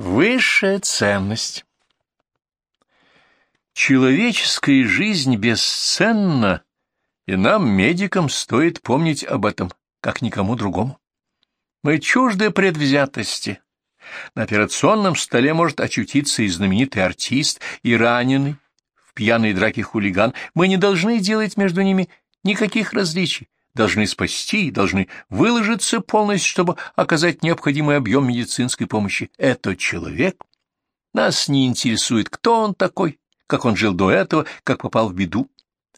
Высшая ценность. Человеческая жизнь бесценна, и нам, медикам, стоит помнить об этом, как никому другому. Мы чужды предвзятости. На операционном столе может очутиться и знаменитый артист, и раненый, в пьяной драке хулиган. Мы не должны делать между ними никаких различий должны спасти, должны выложиться полностью, чтобы оказать необходимый объем медицинской помощи. Это человек. Нас не интересует, кто он такой, как он жил до этого, как попал в беду.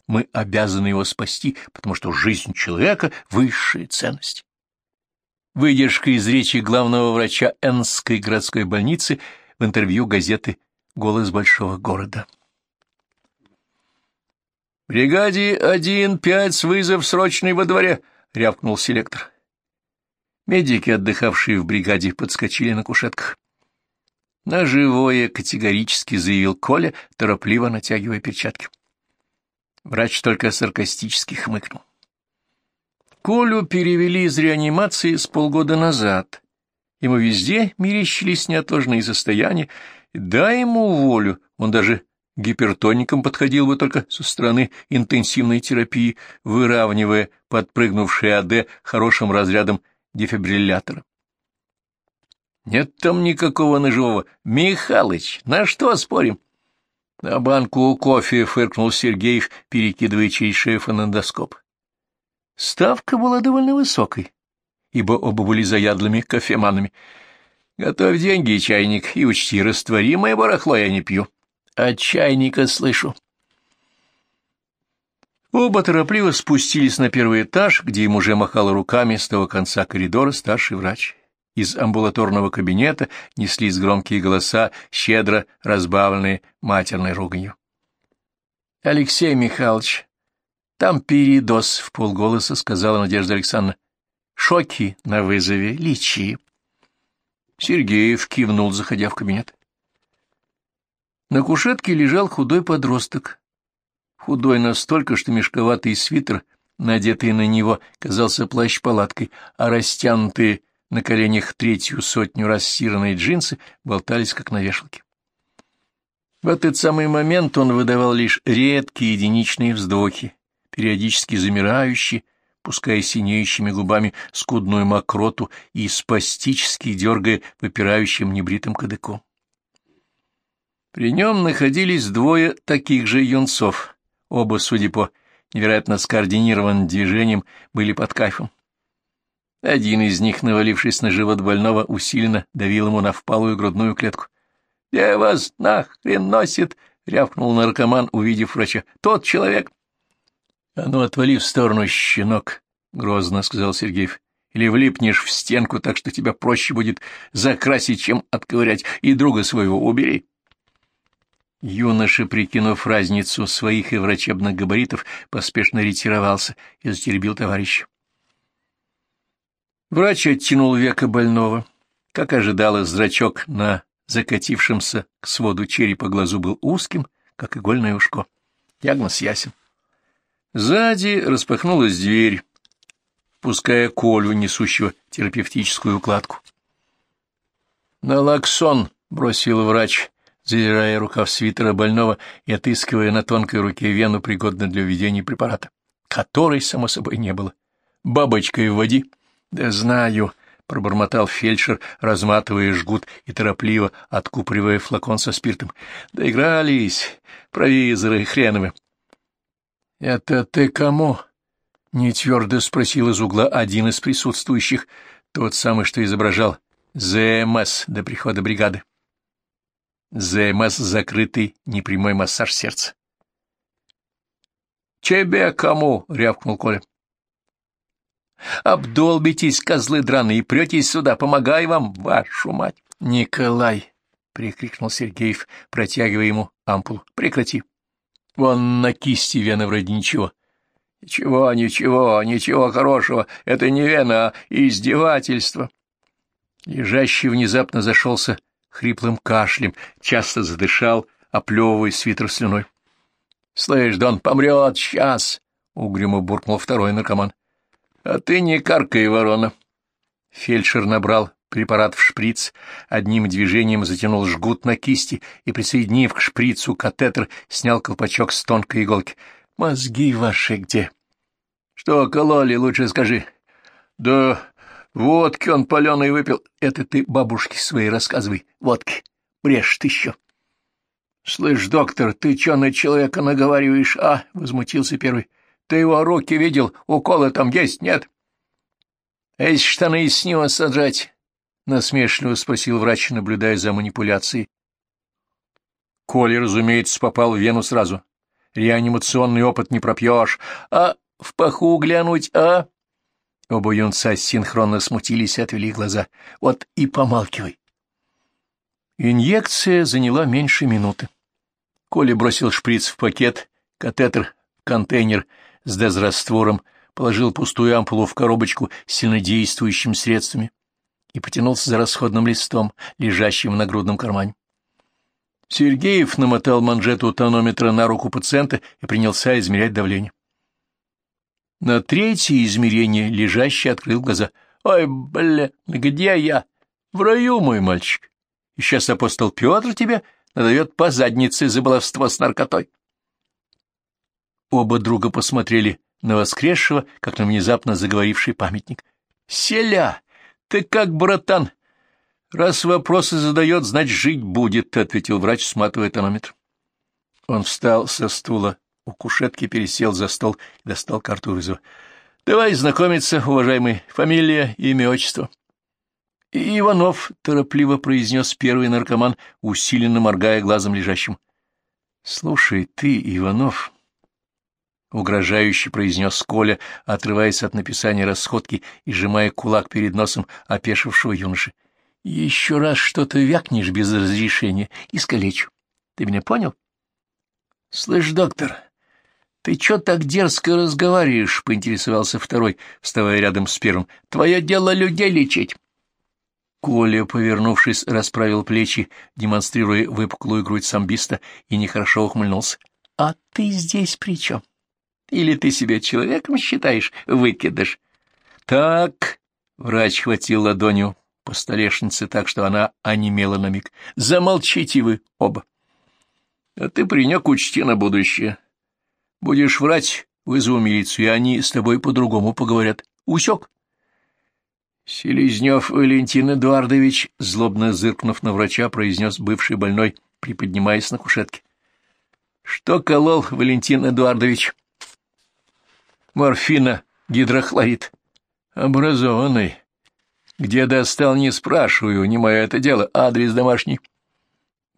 Мы обязаны его спасти, потому что жизнь человека — высшая ценность. Выдержка из речи главного врача Энской городской больницы в интервью газеты «Голос большого города». «Бригаде один, пять, вызов срочный во дворе!» — рявкнул селектор. Медики, отдыхавшие в бригаде, подскочили на кушетках. На живое категорически заявил Коля, торопливо натягивая перчатки. Врач только саркастически хмыкнул. Колю перевели из реанимации с полгода назад. Ему везде мерещились неотложные состояния. Дай ему волю, он даже Гипертоником подходил бы только со стороны интенсивной терапии, выравнивая подпрыгнувший АД хорошим разрядом дефибриллятора. Нет там никакого ножевого. Михалыч, на что спорим? На банку кофе фыркнул Сергеев, перекидывая через шею фонендоскоп. Ставка была довольно высокой, ибо оба были заядлыми кофеманами. Готовь деньги, чайник, и учти, растворимое барахло я не пью. От чайника слышу. Оба торопливо спустились на первый этаж, где им уже махала руками с того конца коридора старший врач. Из амбулаторного кабинета неслись громкие голоса, щедро разбавленные матерной руганью. — Алексей Михайлович, там передоз, — в полголоса сказала Надежда Александровна. — Шоки на вызове, лечи. Сергеев кивнул, заходя в кабинет. На кушетке лежал худой подросток. Худой настолько, что мешковатый свитер, надетый на него, казался плащ-палаткой, а растянутые на коленях третью сотню раз стиранные джинсы болтались, как на вешалке. В этот самый момент он выдавал лишь редкие единичные вздохи, периодически замирающие, пуская синеющими губами скудную мокроту и спастически дергая выпирающим небритым кадыком. При нем находились двое таких же юнцов. Оба, судя по невероятно скоординированным движениям, были под кайфом. Один из них, навалившись на живот больного, усиленно давил ему на впалую грудную клетку. — Где вас нахрен носит? — рявкнул наркоман, увидев врача. — Тот человек. — А ну, отвали в сторону, щенок, — грозно сказал Сергеев. — Или влипнешь в стенку так, что тебя проще будет закрасить, чем отковырять, и друга своего убери. — Юноша, прикинув разницу своих и врачебных габаритов, поспешно ретировался и затеребил товарища. Врач оттянул века больного. Как ожидалось, зрачок на закатившемся к своду черепа глазу был узким, как игольное ушко. Диагноз ясен. Сзади распахнулась дверь, пуская Колю, несущего терапевтическую укладку. — Налаксон! — бросил врач, задирая рукав свитера больного и отыскивая на тонкой руке вену, пригодную для введения препарата, которой, само собой, не было. «Бабочкой вводи». «Да знаю», — пробормотал фельдшер, разматывая жгут и торопливо откупоривая флакон со спиртом. «Доигрались, провизоры хреновы». «Это ты кому?» — нетвердо спросил из угла один из присутствующих, тот самый, что изображал ЗМС до прихода бригады. ЗМС — закрытый непрямой массаж сердца. «Тебе кому?» — рявкнул Коля. «Обдолбитесь, козлы драные, и претесь сюда, помогай вам, вашу мать!» «Николай!» — прикрикнул Сергеев, протягивая ему ампулу. «Прекрати! Вон на кисти вены вроде ничего». «Ничего, ничего, ничего хорошего. Это не вена, а издевательство». Лежащий внезапно зашелся хриплым кашлем, часто задышал, оплевывая свитер слюной. — Слышь, Дон, помрет сейчас! — угрюмо буркнул второй наркоман. — А ты не каркай, ворона! Фельдшер набрал препарат в шприц, одним движением затянул жгут на кисти и, присоединив к шприцу катетер, снял колпачок с тонкой иголки. «Мозги ваши где?» «Что кололи, лучше скажи». «Да водки он паленый выпил. Это ты бабушке своей рассказывай. Водки. Брешь ты еще». «Слышь, доктор, ты что на человека наговариваешь, а?» — возмутился первый. «Ты его руки видел? Уколы там есть, нет?» «А если штаны с него сажать?» — насмешливо спросил врач, наблюдая за манипуляцией. Коля, разумеется, попал в вену сразу. Реанимационный опыт не пропьешь. А в паху глянуть, а? Оба юнца синхронно смутились и отвели глаза. Вот и помалкивай. Инъекция заняла меньше минуты. Коля бросил шприц в пакет, катетер в контейнер с дезраствором, положил пустую ампулу в коробочку с сильнодействующими средствами и потянулся за расходным листом, лежащим в нагрудном кармане. Сергеев намотал манжету тонометра на руку пациента и принялся измерять давление. На третье измерение лежащий открыл глаза. «Ой, бля, где я? В раю, мой мальчик. И сейчас апостол Петр тебе надает по заднице за баловство с наркотой». Оба друга посмотрели на воскресшего, как на внезапно заговоривший памятник. «Селя! Ты как, братан? Раз вопросы задает, значит, жить будет», — ответил врач, сматывая тонометр. Он встал со стула, у кушетки пересел за стол и достал карту вызова. «Давай знакомиться, уважаемый. Фамилия, имя, отчество». «Иванов», — торопливо произнес первый наркоман, усиленно моргая глазом лежащим. «Слушай, ты, Иванов», — угрожающе произнес Коля, отрываясь от написания расходки и сжимая кулак перед носом опешившего юноши. — Еще раз что-то вякнешь без разрешения, искалечу. Ты меня понял? — Слышь, доктор, ты что так дерзко разговариваешь? — поинтересовался второй, вставая рядом с первым. — Твое дело людей лечить. Коля, повернувшись, расправил плечи, демонстрируя выпуклую грудь самбиста, и нехорошо ухмыльнулся. — А ты здесь при чем? — или ты себя человеком считаешь, выкидыш? Так, врач хватил ладонью по столешнице так, что она онемела на миг. Замолчите вы оба. А ты, паренек, учти на будущее. Будешь врать, вызову милицию, и они с тобой по-другому поговорят. Усек? Селезнев Валентин Эдуардович, злобно зыркнув на врача, произнес бывший больной, приподнимаясь на кушетке. — Что колол, Валентин Эдуардович? — морфина, гидрохлорид. Образованный. Где достал, не спрашиваю, не мое это дело. Адрес домашний.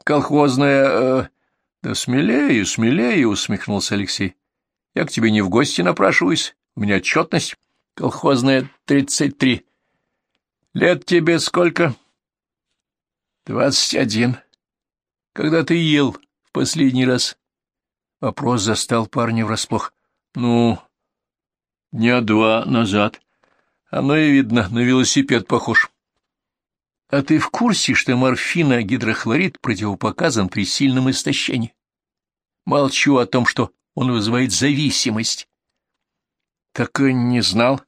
Колхозная... Э... Да смелее, смелее, усмехнулся Алексей. Я к тебе не в гости напрашиваюсь. У меня отчетность. Колхозная, тридцать три. Лет тебе сколько? Двадцать один. Когда ты ел в последний раз? Вопрос застал парня врасплох. Ну, Дня два назад. Оно и видно, на велосипед похож. А ты в курсе, что морфиногидрохлорид противопоказан при сильном истощении? Молчу о том, что он вызывает зависимость. Так и не знал.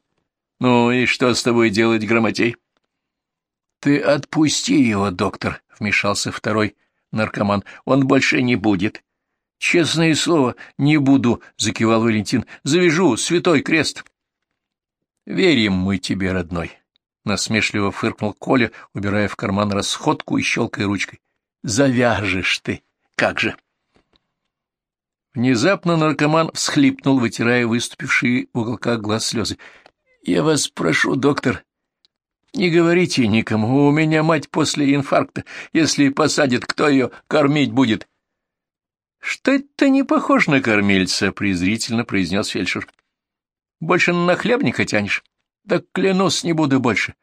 Ну и что с тобой делать, грамотей? Ты отпусти его, доктор, вмешался второй наркоман. Он больше не будет. — Честное слово, не буду, — закивал Валентин. — Завяжу святой крест. — Верим мы тебе, родной, — насмешливо фыркнул Коля, убирая в карман расходку и щелкая ручкой. — Завяжешь ты, как же! Внезапно наркоман всхлипнул, вытирая выступившие в уголках глаз слезы. — Я вас прошу, доктор, не говорите никому, у меня мать после инфаркта. Если посадят, кто ее кормить будет? —— Что это не похож на кормильца? — презрительно произнес фельдшер. — Больше на хлебника тянешь? Да клянусь, не буду больше.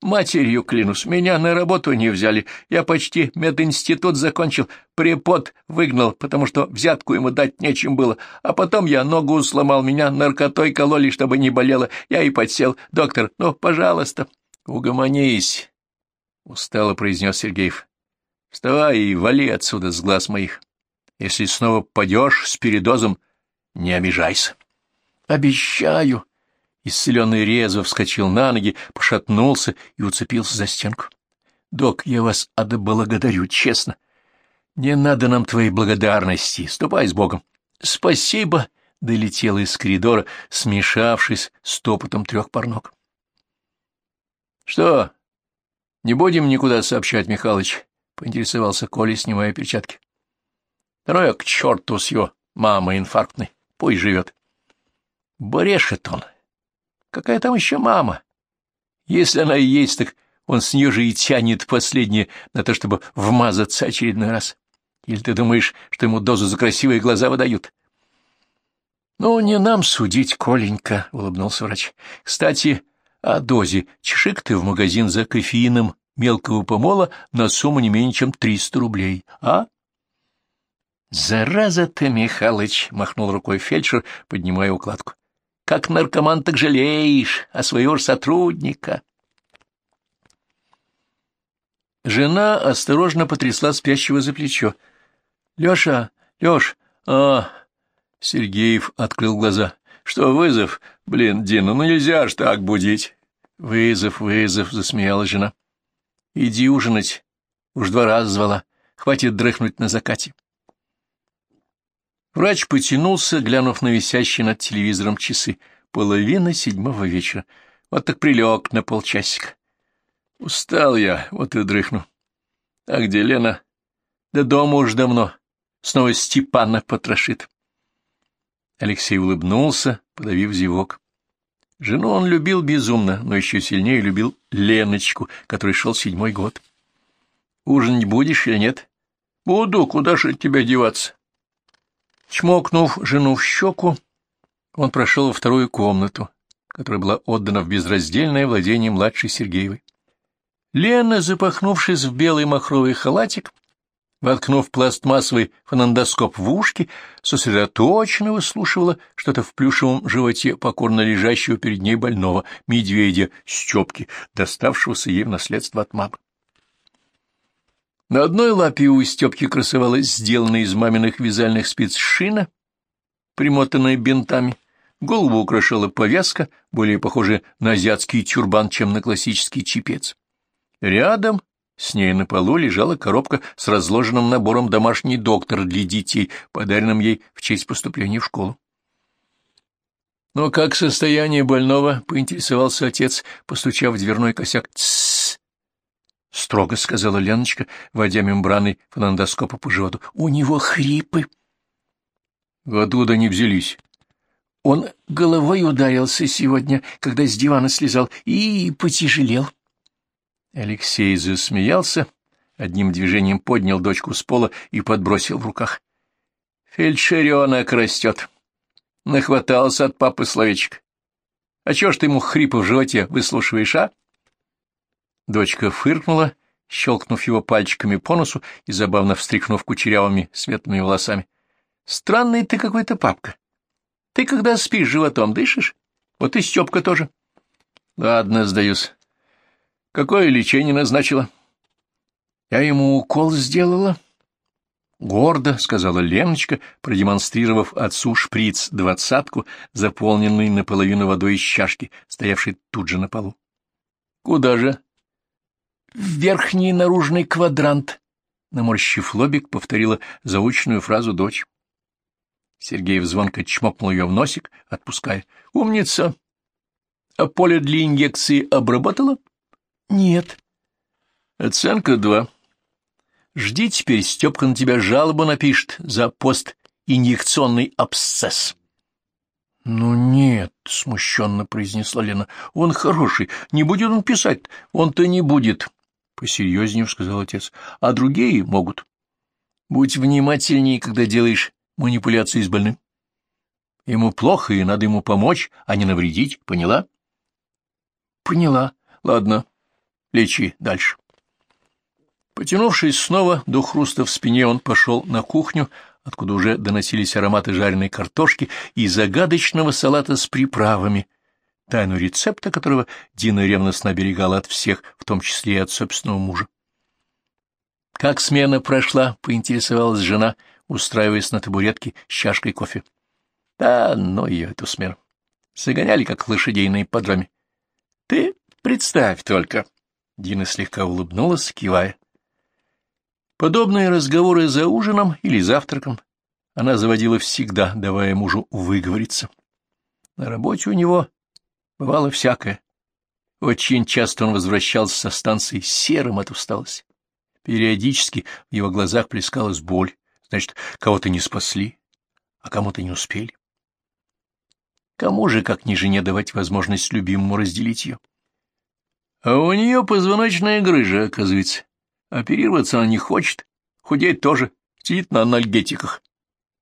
Матерью клянусь, меня на работу не взяли. Я почти мединститут закончил, препод выгнал, потому что взятку ему дать нечем было. А потом я ногу сломал, меня наркотой кололи, чтобы не болело. Я и подсел. Доктор, ну, пожалуйста, угомонись, — устало произнес Сергеев. — Вставай и вали отсюда с глаз моих. Если снова падешь с передозом, не обижайся. — Обещаю. Исцеленный резво вскочил на ноги, пошатнулся и уцепился за стенку. — Док, я вас отблагодарю, честно. Не надо нам твоей благодарности. Ступай с Богом. — Спасибо, — долетела из коридора, смешавшись с топотом трех пар ног. — Что, не будем никуда сообщать, Михалыч? — поинтересовался Коля, снимая перчатки. — Да ну я к черту с его мамой инфарктной. Пусть живет. Брешет он. Какая там еще мама? Если она и есть, так он с нее же и тянет последнее на то, чтобы вмазаться очередной раз. Или ты думаешь, что ему дозу за красивые глаза выдают? — Ну, не нам судить, Коленька, — улыбнулся врач. — Кстати, о дозе. Чешик ты в магазин за кофеином мелкого помола на сумму не менее чем триста рублей, а? — Зараза ты, Михалыч! — махнул рукой фельдшер, поднимая укладку. — Как наркоман так жалеешь, а своего сотрудника. Жена осторожно потрясла спящего за плечо. — Леша, Леш, а... Сергеев открыл глаза. — Что, вызов? Блин, Дина, ну нельзя ж так будить. — Вызов, вызов, — засмеялась жена. — Иди ужинать. Уж два раза звала. Хватит дрыхнуть на закате. Врач потянулся, глянув на висящие над телевизором часы. Половина седьмого вечера. Вот так прилег на полчасика. Устал я, вот и дрыхну. А где Лена? Да дома уж давно. Снова Степана потрошит. Алексей улыбнулся, подавив зевок. Жену он любил безумно, но еще сильнее любил Леночку, который шел седьмой год. Ужинать будешь или нет? Буду, куда же от тебя деваться? Чмокнув жену в щеку, он прошел во вторую комнату, которая была отдана в безраздельное владение младшей Сергеевой. Лена, запахнувшись в белый махровый халатик, воткнув пластмассовый фонендоскоп в ушки, сосредоточенно выслушивала что-то в плюшевом животе покорно лежащего перед ней больного медведя Степки, доставшегося ей в наследство от мамы. На одной лапе у Степки красовалась сделанная из маминых вязальных спиц шина, примотанная бинтами. Голову украшала повязка, более похожая на азиатский тюрбан, чем на классический чепец. Рядом с ней на полу лежала коробка с разложенным набором «Домашний доктор» для детей, подаренным ей в честь поступления в школу. «Но «Ну, как состояние больного?» — поинтересовался отец, постучав в дверной косяк. «Тссс!» — строго сказала Леночка, водя мембраной фонендоскопа по животу. — У него хрипы. — Откуда они взялись? — Он головой ударился сегодня, когда с дивана слезал, и потяжелел. Алексей засмеялся, одним движением поднял дочку с пола и подбросил в руках. — Фельдшеренок растет. Нахватался от папы словечек. А чего ж ты ему хрипы в животе выслушиваешь, а? — Дочка фыркнула, щелкнув его пальчиками по носу и забавно встряхнув кучерявыми светлыми волосами. — Странный ты какой-то папка. Ты когда спишь, животом дышишь? Вот и Степка тоже. — Ладно, сдаюсь. Какое лечение назначила? — Я ему укол сделала. — Гордо, — сказала Леночка, продемонстрировав отцу шприц двадцатку, заполненный наполовину водой из чашки, стоявшей тут же на полу. — Куда же? Верхний наружный квадрант, — наморщив лобик, повторила заученную фразу дочь. Сергей звонко чмокнул ее в носик, отпуская. — Умница! А поле для инъекции обработала? — Нет. — Оценка два. Жди теперь, Степка на тебя жалобу напишет за постинъекционный абсцесс. — Ну нет, — смущенно произнесла Лена, — он хороший, не будет он писать, он-то не будет. Посерьезнее сказал отец. А другие могут. Будь внимательнее, когда делаешь манипуляции с больным. Ему плохо, и надо ему помочь, а не навредить. Поняла? Поняла. Ладно, лечи дальше. Потянувшись снова до хруста в спине, он пошел на кухню, откуда уже доносились ароматы жареной картошки и загадочного салата с приправами, тайну рецепта которого Дина ревностно оберегала от всех, в том числе и от собственного мужа. «Как смена прошла?» — поинтересовалась жена, устраиваясь на табуретке с чашкой кофе. «Да, ну ее, эту смену. Загоняли, как лошадей на ипподроме. Ты представь только. Дина слегка улыбнулась, кивая. Подобные разговоры за ужином или завтраком она заводила всегда, давая мужу выговориться. На работе у него бывало всякое. Очень часто он возвращался со станции серым от усталости. Периодически в его глазах плескалась боль. Значит, кого-то не спасли, а кому-то не успели. Кому же, как ни жене, давать возможность любимому разделить ее? А у нее позвоночная грыжа, оказывается. Оперироваться она не хочет, худеть тоже, сидит на анальгетиках.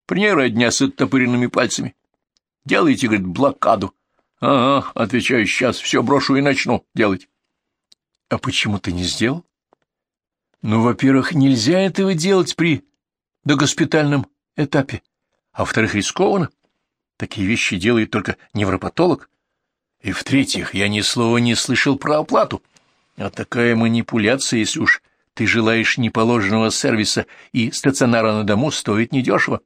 При ней родня с оттопыренными пальцами. Делайте, говорит, блокаду. Ага, отвечаю, сейчас все брошу и начну делать. А почему ты не сделал? Ну, во-первых, нельзя этого делать при догоспитальном этапе, а во-вторых, рискованно. Такие вещи делает только невропатолог. И в-третьих, я ни слова не слышал про оплату. А такая манипуляция, если уж ты желаешь неположенного сервиса и стационара на дому, стоит недешево.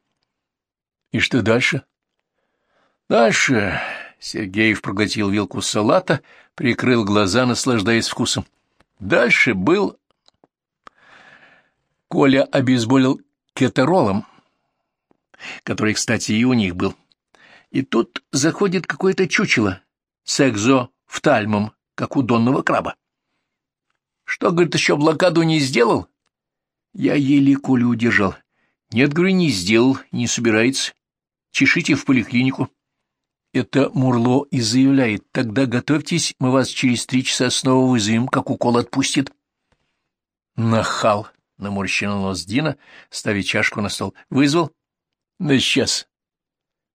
И что дальше? Дальше Сергеев проглотил вилку салата, прикрыл глаза, наслаждаясь вкусом. Дальше был... Коля обезболил кетеролом, который, кстати, и у них был. И тут заходит какое-то чучело с экзофтальмом, как у донного краба. Что, говорит, еще блокаду не сделал? Я еле Колю удержал. Нет, говорю, не сделал, не собирается. Чешите в поликлинику. Это Мурло и заявляет. Тогда готовьтесь, мы вас через три часа снова вызовем, как укол отпустит. Нахал, наморщил нос Дина, ставя чашку на стол. Вызвал? Да сейчас.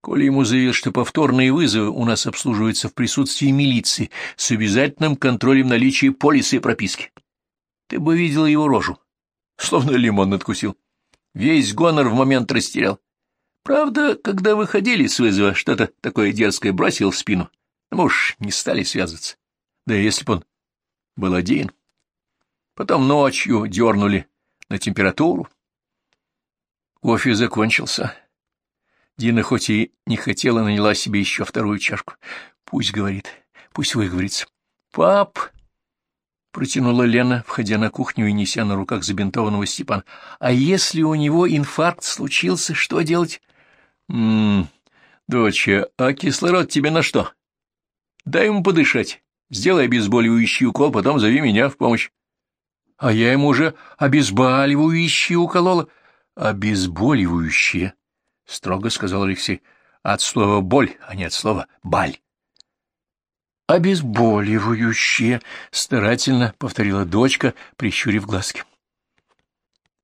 Коля ему заявил, что повторные вызовы у нас обслуживаются в присутствии милиции с обязательным контролем наличия полиса и прописки. Ты бы видел его рожу. Словно лимон надкусил. Весь гонор в момент растерял. Правда, когда выходили с вызова, что-то такое дерзкое бросил в спину. Мы уж не стали связываться. Да если бы он был один. Потом ночью дернули на температуру. Кофе закончился. Дина хоть и не хотела, наняла себе еще вторую чашку. Пусть говорит, пусть выговорится. «Пап!» — протянула Лена, входя на кухню и неся на руках забинтованного Степана. «А если у него инфаркт случился, что делать?» «М-м, доча, а кислород тебе на что? Дай ему подышать. Сделай обезболивающий укол, потом зови меня в помощь». «А я ему уже обезболивающее уколола». «Обезболивающее?» — строго сказал Алексей. — От слова «боль», а не от слова «баль». — Обезболивающее, — старательно повторила дочка, прищурив глазки.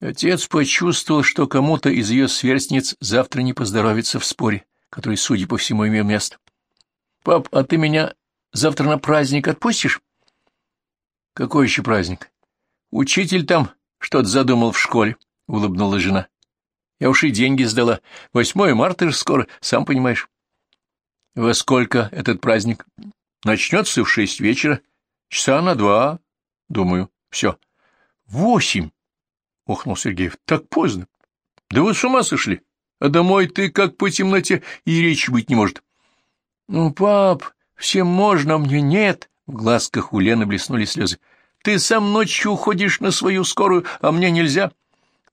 Отец почувствовал, что кому-то из ее сверстниц завтра не поздоровится в споре, который, судя по всему, имел место. — Пап, а ты меня завтра на праздник отпустишь? — Какой еще праздник? — Учитель там что-то задумал в школе, — улыбнулась жена. Я уж и деньги сдала. Восьмое марта же скоро, сам понимаешь. Во сколько этот праздник? Начнется в шесть вечера. Часа на два, думаю. Все. Восемь, — охнул Сергеев. Так поздно. Да вы с ума сошли. А домой ты как по темноте и речи быть не может. Ну, пап, всем можно, а мне нет. В глазках у Лены блеснули слезы. Ты сам ночью уходишь на свою скорую, а мне нельзя.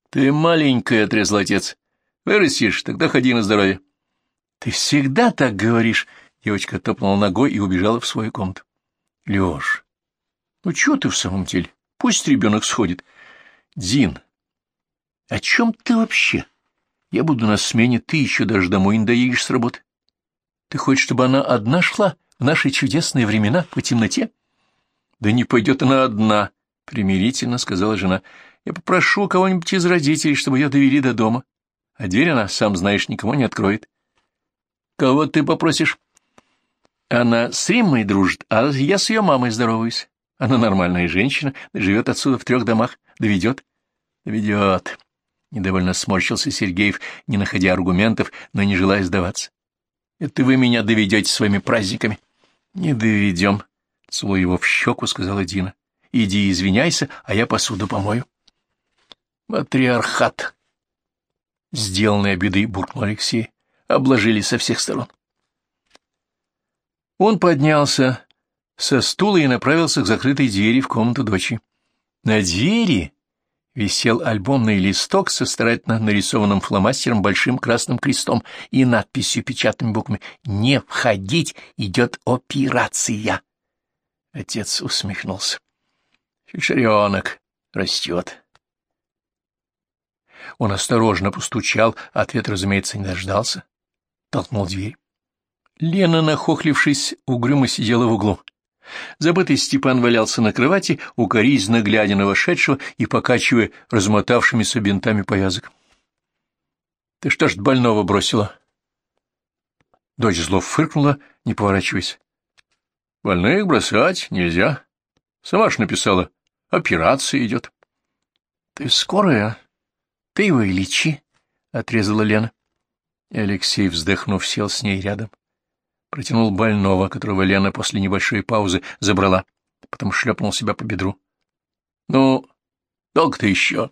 — Ты маленькая, — отрезал отец. — Вырастешь, тогда ходи на здоровье. — Ты всегда так говоришь. Девочка топнула ногой и убежала в свою комнату. — Леш, ну чего ты в самом деле? Пусть ребенок сходит. — Дин, о чем ты вообще? Я буду на смене, ты еще даже домой не доедешь с работы. Ты хочешь, чтобы она одна шла в наши чудесные времена по темноте? — Да не пойдет она одна, — примирительно сказала жена. Я попрошу кого-нибудь из родителей, чтобы ее довели до дома. А дверь она, сам знаешь, никому не откроет. Кого ты попросишь? Она с Риммой дружит, а я с ее мамой здороваюсь. Она нормальная женщина, живет отсюда в трех домах. Доведет? Доведет. Недовольно сморщился Сергеев, не находя аргументов, но не желая сдаваться. Это вы меня доведете своими праздниками. Не доведем, целуя его в щеку, сказала Дина. Иди извиняйся, а я посуду помою. Матриархат. Сделанные обиды, буркнул Алексей, обложили со всех сторон. Он поднялся со стула и направился к закрытой двери в комнату дочери. На двери висел альбомный листок со старательно нарисованным фломастером большим красным крестом и надписью печатными буквами «Не входить, идет операция». Отец усмехнулся. Фельдшеренок растет. Он осторожно постучал, ответ, разумеется, не дождался. Толкнул дверь. Лена, нахохлившись, угрюмо сидела в углу. Забытый Степан валялся на кровати, укоризненно глядя на вошедшего и покачивая размотавшимися бинтами повязок. — Ты что ж больного бросила? Дочь зло фыркнула, не поворачиваясь. — Больных бросать нельзя. Сама ж написала. Операция идет. — Ты скорая? Ты его и лечи, — отрезала Лена. Алексей, вздохнув, сел с ней рядом протянул больного, которого Лена после небольшой паузы забрала, потом шлепнул себя по бедру. — Ну, долго ты еще?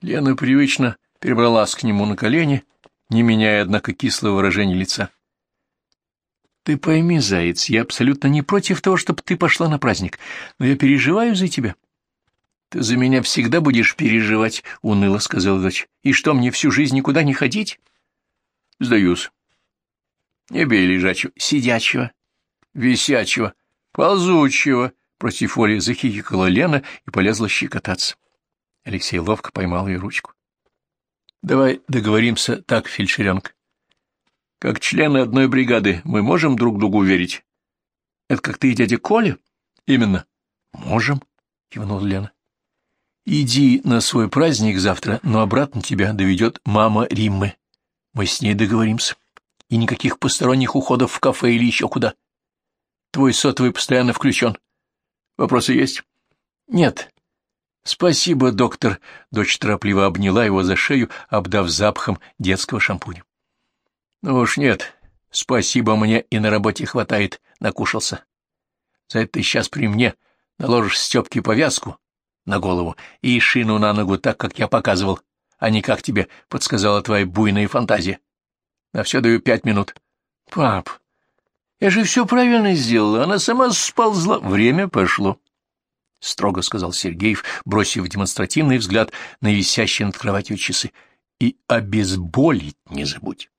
Лена привычно перебралась к нему на колени, не меняя, однако, кислого выражения лица. — Ты пойми, заяц, я абсолютно не против того, чтобы ты пошла на праздник, но я переживаю за тебя. — Ты за меня всегда будешь переживать, — уныло сказала дочь. — И что, мне всю жизнь никуда не ходить? — Сдаюсь. Не бей лежачего, сидячего, висячего, ползучего, против воли захихикала Лена и полезла щекотаться. Алексей ловко поймал ее ручку. — Давай договоримся так, фельдшеренка. Как члены одной бригады мы можем друг другу верить? — Это как ты и дядя Коля? — Именно. — Можем, — кивнула Лена. — Иди на свой праздник завтра, но обратно тебя доведет мама Риммы. Мы с ней договоримся и никаких посторонних уходов в кафе или еще куда. Твой сотовый постоянно включен. Вопросы есть? Нет. Спасибо, доктор. Дочь торопливо обняла его за шею, обдав запахом детского шампуня. Ну уж нет. Спасибо, мне и на работе хватает. Накушался. За это ты сейчас при мне наложишь Степке повязку на голову и шину на ногу так, как я показывал, а не как тебе подсказала твоя буйная фантазия. На все даю пять минут. — Пап, я же все правильно сделала, она сама сползла. Время пошло. — строго сказал Сергеев, бросив демонстративный взгляд на висящие над кроватью часы. — И обезболить не забудь.